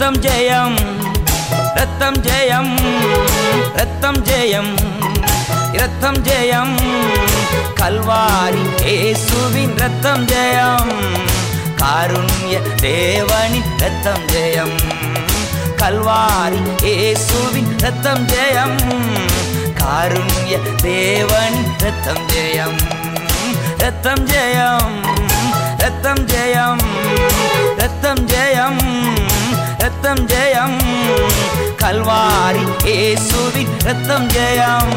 ரத்தம் ஜெயம் ரத்தம் ஜெயம் ரத்தம் ஜெயம் ரத்தம் ஜெயம். கல்வாரி ஏசுவின் ரத்தம் ஜெயம் காருண்ய தேவனின் ரத்தம் ஜெயம். கல்வாரி ஏசுவின் ரத்தம் ஜெயம் காருண்ய தேவனின் ரத்தம் ஜெயம். ரத்தம் ஜெயம் ரத்தம் ஜெயம் ரத்தம் ஜெயம். ரத்தம் ஜெயம். கல்வாரி இயேசுவின் ரத்தம் ஜெயம்.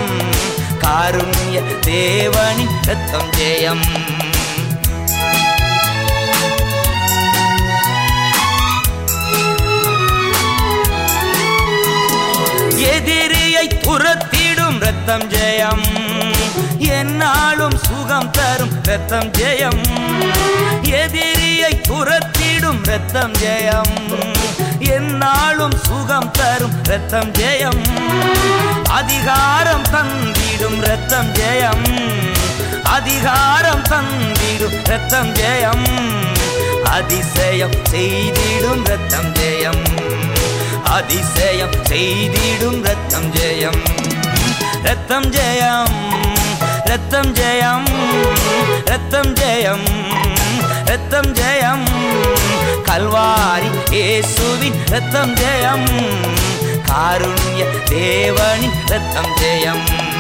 காருண்ய தேவனின் ரத்தம் ஜெயம். எதிரியை துரத்திடும் ரத்தம் ஜெயம். என்னாலும் சுகம் தரும் ரத்தம் ஜெயம். எதிரியை துரத்திடும் ரத்தம் ஜெயம். என்னாலும் சுகம் தரும் ரத்தம் ஜெயம். அதிகாரம் தந்திடும் ரத்தம் ஜெயம். அதிகாரம் தந்திடும் ரத்தம் ஜெயம். அதிசயம் செய்திடும் ரத்தம் ஜெயம். அதிசயம் செய்திடும் ரத்தம் ஜெயம். ரத்தம் ஜெயம் ரத்தம் ஜெயம் ரத்தம் ஜெயம். ரத்தம் ஜெயம். கல்வாரி இயேசுவின் ரத்தம் ஜெயம். காருண்ய தேவனின் ரத்தம் ஜெயம்.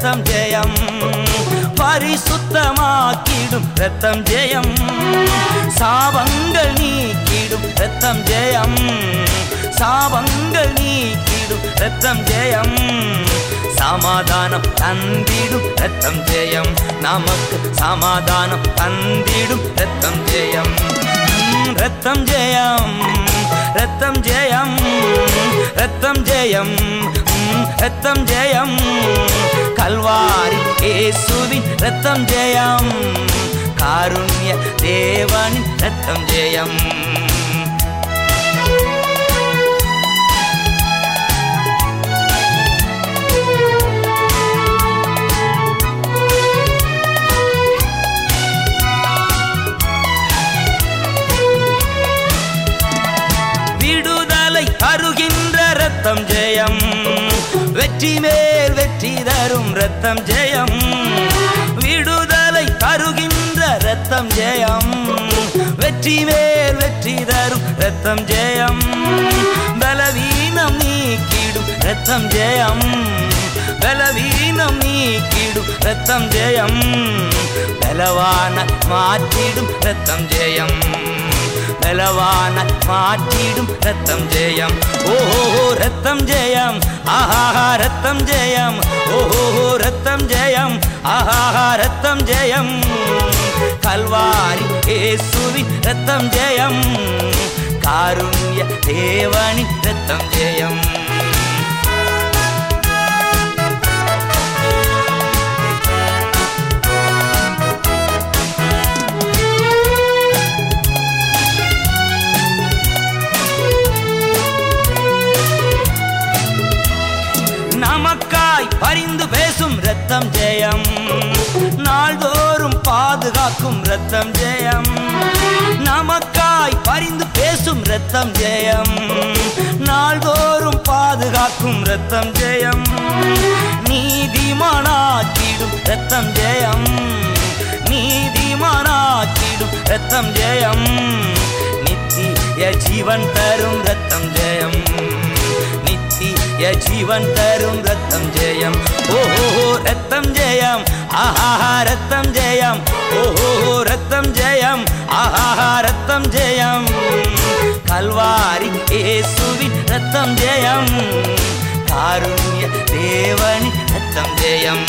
ரத்தம் ஜெயம். பரிசுத்தமாக்கிடும் ரத்தம் ஜெயம். சாபங்கள் நீக்கிடும் ரத்தம் ஜெயம். சாபங்கள் நீக்கிடும் ரத்தம் ஜெயம். சமாதானம் தந்திடும் ரத்தம் ஜெயம். நமக்கு சமாதானம் தந்திடும் ரத்தம் ஜெயம். ரத்தம் ஜெயம் ரத்தம் ஜெயம் ரத்தம் ஜெயம். ரத்தம் ஜெயம். கல்வாரி ஏசுவின் ரத்தம் ஜெயம். காருண்ய தேவனின் ரத்தம் ஜெயம். ரத்தம் ஜெயம். வெற்றி மேல் வெற்றி தரும் ரத்தம் ஜெயம். விடுதலை தருகின்ற ரத்தம் ஜெயம். வெற்றி மேல் வெற்றி தரும் ரத்தம் ஜெயம். பலவீனம் நீக்கிடும் ரத்தம் ஜெயம். பலவீனம் நீக்கிடும் ரத்தம் ஜெயம். பலவான மாற்றிடும் ரத்தம் ஜெயம் பலவான மாற்றிடும் ரத்தம் ஜெயம் ஓஹோ ரத்தம் ஜெயம் ஆஹா ரத்தம் ஜெயம் ஓஹோ ரத்தம் ஜெயம் ஆஹா ரத்தம் ஜெயம் கல்வாரி இயேசுவின் ரத்தம் ஜெயம் காருண்ய தேவனின் ரத்தம் ஜெயம் அறிந்து பேசும் ரத்தம் ஜெயம். நாள்தோறும் பாதுகாக்கும் ரத்தம் ஜெயம். நமக்காய் பரிந்து பேசும் ரத்தம் ஜெயம். நாள்தோறும் பாதுகாக்கும் ரத்தம் ஜெயம். நீதிமானாக்கிடும் ரத்தம் ஜெயம். நீதிமானாக்கிடும் ரத்தம் ஜெயம். நித்திய ஜீவன் தரும் ரத்தம் ஜெயம். நித்திய ஜீவன் தரும் ரத்தம் ஜெயம் ஓஹோ ரத்தம் ஜெயம் ஆஹா ரத்தம் ஜெயம் ஓஹோ ரத்தம் ஜெயம் ஆஹா ரத்தம் ஜெயம் கல்வாரி இயேசுவின் ரத்தம் ஜெயம் காருண்ய தேவனின் ரத்தம் ஜெயம்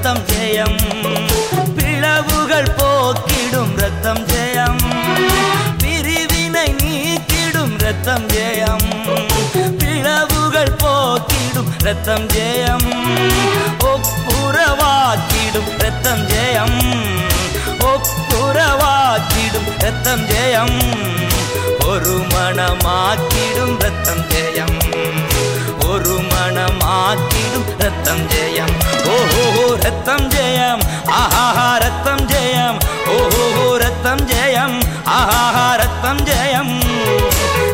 ரத்தம் ஜெயம். பிளவுகள் போக்கிடும் ரத்தம் ஜெயம். பிரிவினை நீக்கிடும் ரத்தம் ஜெயம். பிளவுகள் போக்கிடும் ரத்தம் ஜெயம். ஒப்புரவாக்கிடும் ரத்தம் ஜெயம். ஒப்புரவாக்கிடும் ரத்தம் ஜெயம். ஒரு மனமாக்கிடும் ரத்தம் ஜெயம். ஒரு மனமாக்கிடும் ரத்தம் ஜெயம். ஆஹா ரத்தம் ஜெயம்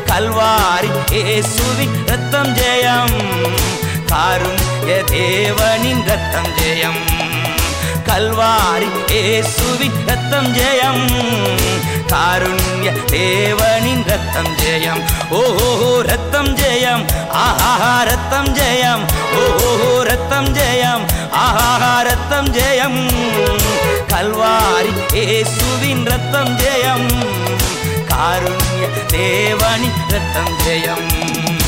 கல்வாரி ஏசுவின் ரத்தம் ஜெயம் காருண்ய தேவனின் ரத்தம் ஜெயம் கல்வாரி ஏசுவின் ரத்தம் ஜெயம் காருண்ய தேவனின் ரத்தம் ஜெயம் ஓஹோ ரத்தம் ஜெயம் ஆஹா ரத்தம் ஜெயம் ஓஹோ ரத்தம் ஜெயம் ஆஹா ரத்தம் ஜெயம் கல்வாரி ஏசுவின் ரத்தம் ஜெயம் காருண்ய ரத்தம் ஜெயம்.